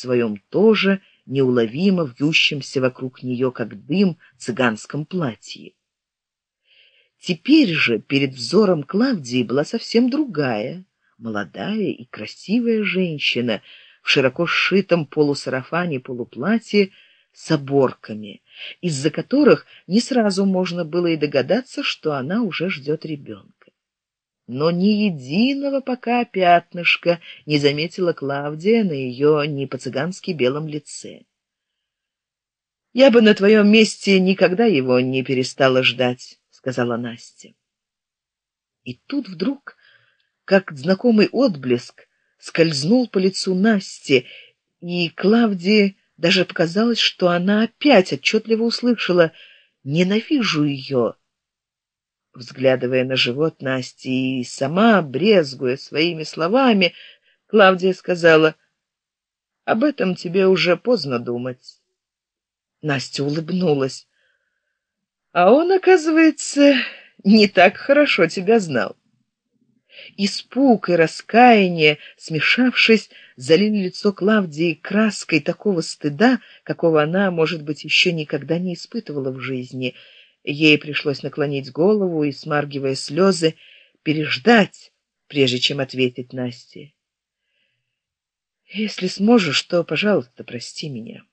своем тоже неуловимо вьющемся вокруг нее, как дым, цыганском платье. Теперь же перед взором Клавдии была совсем другая, молодая и красивая женщина в широко сшитом полусарафане полуплатье с оборками, из-за которых не сразу можно было и догадаться, что она уже ждет ребенка. Но ни единого пока пятнышка не заметила Клавдия на ее не по-цыгански белом лице. «Я бы на твоем месте никогда его не перестала ждать», — сказала Настя. И тут вдруг, как знакомый отблеск, скользнул по лицу Насти, и Клавдии даже показалось, что она опять отчетливо услышала «ненавижу ее». Взглядывая на живот Насти и сама, брезгуя своими словами, Клавдия сказала «Об этом тебе уже поздно думать». Настя улыбнулась. «А он, оказывается, не так хорошо тебя знал». Испуг и раскаяние, смешавшись, залили лицо Клавдии краской такого стыда, какого она, может быть, еще никогда не испытывала в жизни. Ей пришлось наклонить голову и, смаргивая слезы, переждать, прежде чем ответить Насте. «Если сможешь, то, пожалуйста, прости меня.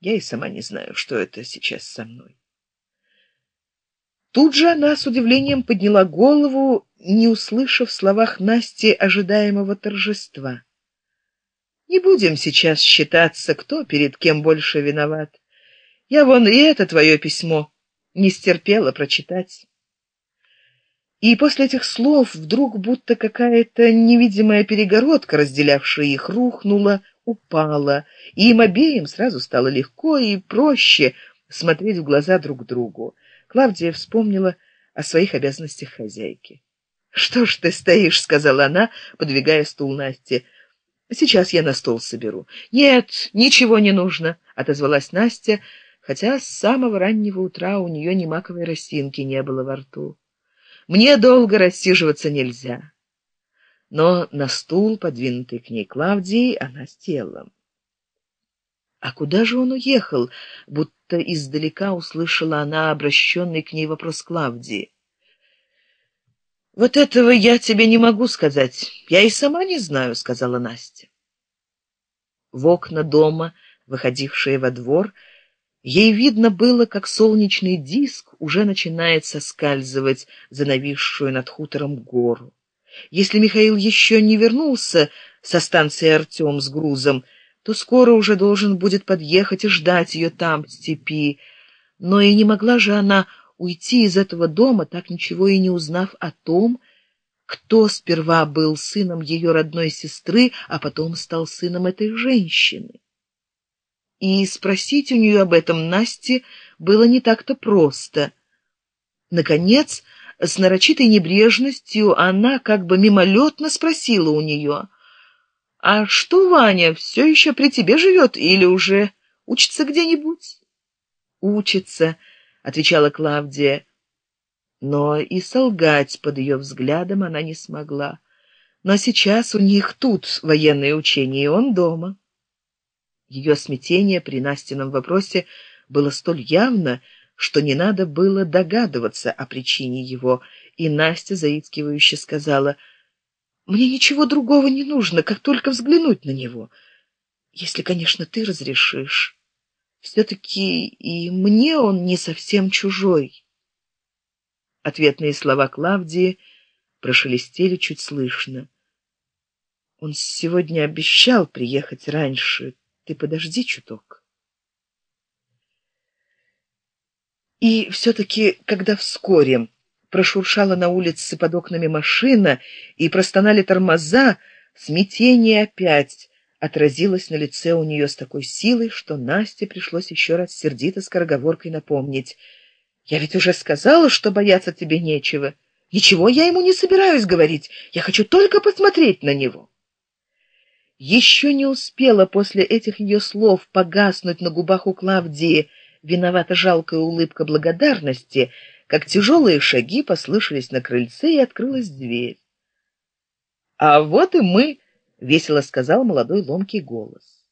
Я и сама не знаю, что это сейчас со мной». Тут же она с удивлением подняла голову, не услышав в словах Насти ожидаемого торжества. Не будем сейчас считаться, кто перед кем больше виноват. Я вон и это твое письмо не стерпела прочитать. И после этих слов вдруг будто какая-то невидимая перегородка, разделявшая их, рухнула, упала, и им обеим сразу стало легко и проще смотреть в глаза друг другу. Клавдия вспомнила о своих обязанностях хозяйки. «Что ж ты стоишь?» — сказала она, подвигая стул Насте. «Сейчас я на стол соберу». «Нет, ничего не нужно», — отозвалась Настя, хотя с самого раннего утра у нее ни маковой росинки не было во рту. «Мне долго рассиживаться нельзя». Но на стул, подвинутый к ней Клавдией, она села. «А куда же он уехал?» Будто издалека услышала она обращенный к ней вопрос Клавдии. Вот этого я тебе не могу сказать. Я и сама не знаю, сказала Настя. В окна дома, выходившие во двор, ей видно было, как солнечный диск уже начинает соскальзывать за нависшую над хутором гору. Если Михаил еще не вернулся со станции Артем с грузом, то скоро уже должен будет подъехать и ждать ее там, в степи. Но и не могла же она уйти из этого дома, так ничего и не узнав о том, кто сперва был сыном ее родной сестры, а потом стал сыном этой женщины. И спросить у нее об этом Насте было не так-то просто. Наконец, с нарочитой небрежностью она как бы мимолетно спросила у нее, «А что, Ваня, все еще при тебе живет или уже учится где-нибудь?» «Учится», отвечала Клавдия. Но и солгать под ее взглядом она не смогла. Но сейчас у них тут военные учения, и он дома. Ее смятение при Настином вопросе было столь явно, что не надо было догадываться о причине его, и Настя заискивающе сказала, «Мне ничего другого не нужно, как только взглянуть на него, если, конечно, ты разрешишь» все-таки и мне он не совсем чужой. Ответные слова Клавдии прошелестели чуть слышно. Он сегодня обещал приехать раньше. Ты подожди чуток. И все-таки, когда вскоре прошуршала на улице под окнами машина и простонали тормоза, смятение опять отразилось на лице у нее с такой силой, что Насте пришлось еще раз сердито скороговоркой напомнить. «Я ведь уже сказала, что бояться тебе нечего. Ничего я ему не собираюсь говорить. Я хочу только посмотреть на него». Еще не успела после этих ее слов погаснуть на губах у Клавдии виновата жалкая улыбка благодарности, как тяжелые шаги послышались на крыльце и открылась дверь. «А вот и мы!» — весело сказал молодой ломкий голос.